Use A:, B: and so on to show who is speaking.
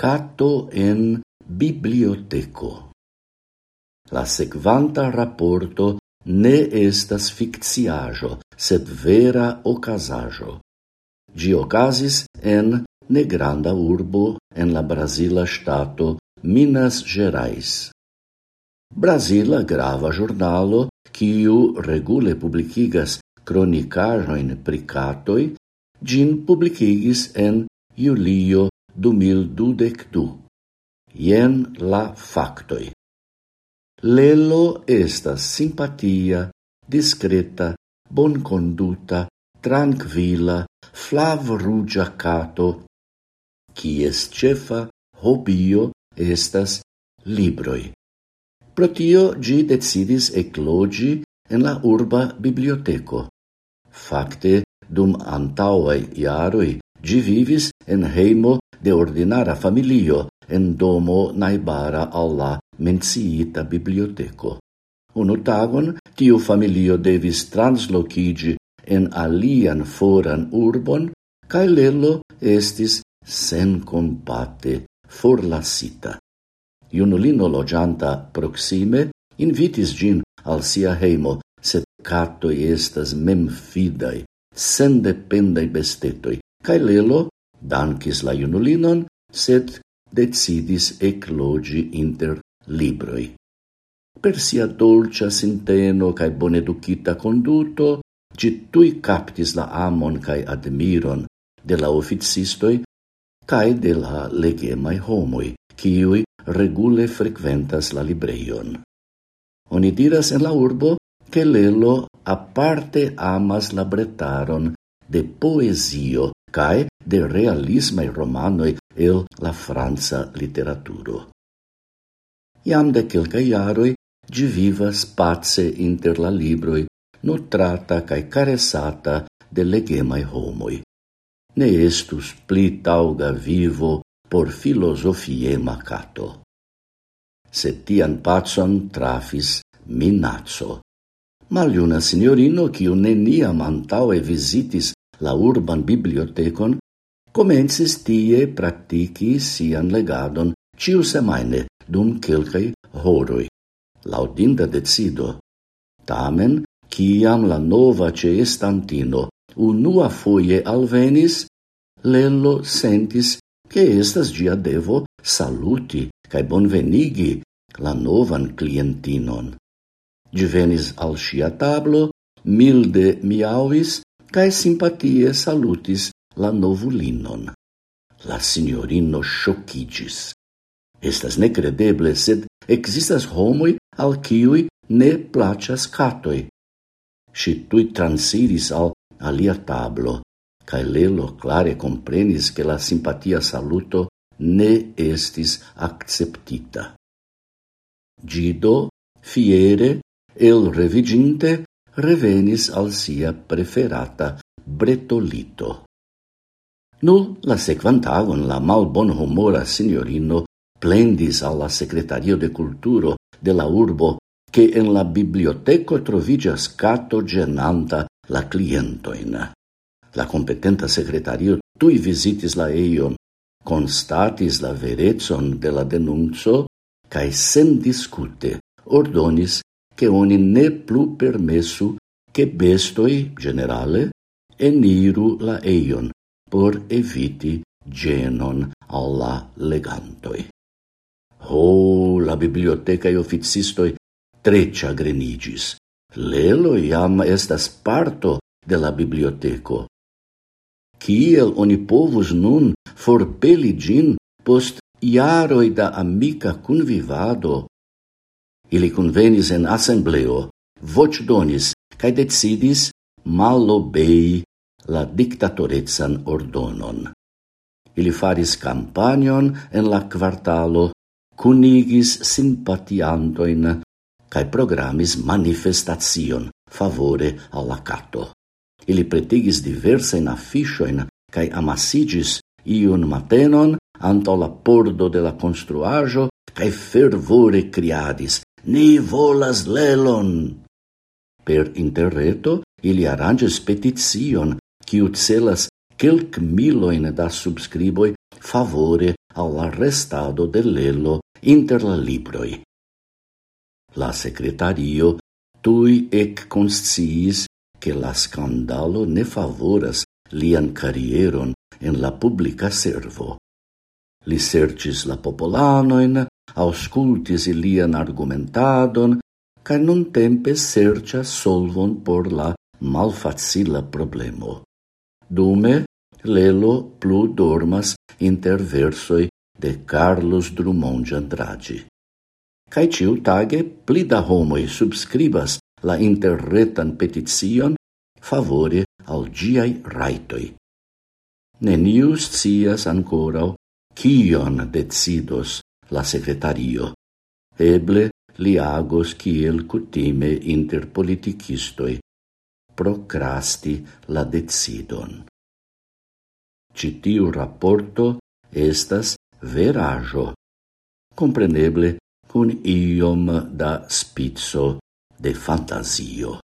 A: Catto en biblioteco. La sequanta rapporto ne estas ficciajo, sed vera ocasajo. Gi ocasis en negranda urbo en la Brasila stato Minas Gerais. Brasila grava giornalo, quiu regule publicigas cronicajoin pricatoi, gin publicigis en Julio du mil dudec du. Ien la factoi. Lelo estas simpatia, discreta, bonconduta, tranquila, flavrugia cato, quies cefa hobio estas libroi. Protio gi decidis eclogi en la urba biblioteco. Fakte, dum antauae iaroi, gi vivis en heimo de ordinara familio en domo naibara alla menciita biblioteco. Unu tagon tiu familio devis translocigi en alian foran urbon, cae Lello estis sen compate forlasita. Iunulino logianta proxime invitis gin al sia heimo, sed catoi estas memfidai, sendependai bestetoi, cae Lello dankis la junulinon, sed decidis eclogi inter libroi. Per sia dolcia sinteno cae boneducita conduto, gi tui captis la amon cae admiron de la officistoi cae de la legemai homoi, ciui regule frequentas la libreion. Oni diras en la urbo che Lelo aparte amas la bretaron de poesio cae de realismai romanoi el la Franza literaturo. Iam de quelca iaroi gi vivas pace inter la libroi, nutrata cae caresata de legemai homoi. Ne estus pli tauga vivo por filosofie macato. Se tian pacon trafis minazzo. Maliuna signorino, quiu neniam antaue visitis la urban bibliotecon, comencis tie practici sian legadon ciu semaine dum quelcai horoi. Laudinda decido. Tamen, ciam la nova ceestantino unua foie alvenis, Lello sentis che estas gia devo saluti cae bonvenigi la novan clientinon. Gi venis al sia tablo, milde miauis cae simpatie salutis la novulinon. La signorino sciocigis. Estas necredeble, sed existas homoi al ciui ne placas catoi. Si tui transiris al alia tablo, cae Lelo clare comprenis che la simpatia saluto ne estis acceptita. Gido, fiere, el reviginte, revenis al sia preferata bretolito. Nu, la sequantagon la malbonhumora signorino plendis alla Secretario de Culturo de la urbo che en la biblioteco trovigas cato genanta la clientoin. La competenta secretario tui visitis la eion, constatis la verezon de la denuncio, cae sen discute ordonis che oni ne plu permessu che bestoi generale eniru la eion por eviti genon alla legantoi. Ho, la bibliotecae officistoi trecia grenigis. Lelo iam estas parto de la biblioteco. Kiel oni povus nun forpeli gin post iaroi da amica convivado Ili convenis en assembleo, voĉdonis cae decidis malobei la dictatorezan ordonon. Ili faris campanion en la quartalo, cunigis simpatiantoin, cae programis manifestacion favore alla cato. Ili pretigis diversajn afiŝojn cae amasiĝis iun matenon anto la pordo de la construajo, cae fervore criadis, Ni volas lelon. Per interreto ili arranges peticion, kiu celas kelk miloin da subscriboi favore al restado de lelo inter la libroi. La secretario tui ec consciis che la scandalo ne favoras lian carrieron en la publica servo. Li sercis la popolanoin, auscultis ilian argumentadon, ca nun tempe sercia solvon por la malfacila problemo. Dume, Lelo plu dormas inter versoi de Carlos Drummond de Andrade. Cai ciu tage pli da homoi subscribas la interretan peticion favore al giai raitoi. Nenius cias ancorau kion decidos la secretario. Eble li agos kiel cutime inter politicistoi, procrasti la decidon. Citiu rapporto estas verajo, compreneble cun iom da spizzo de fantasio.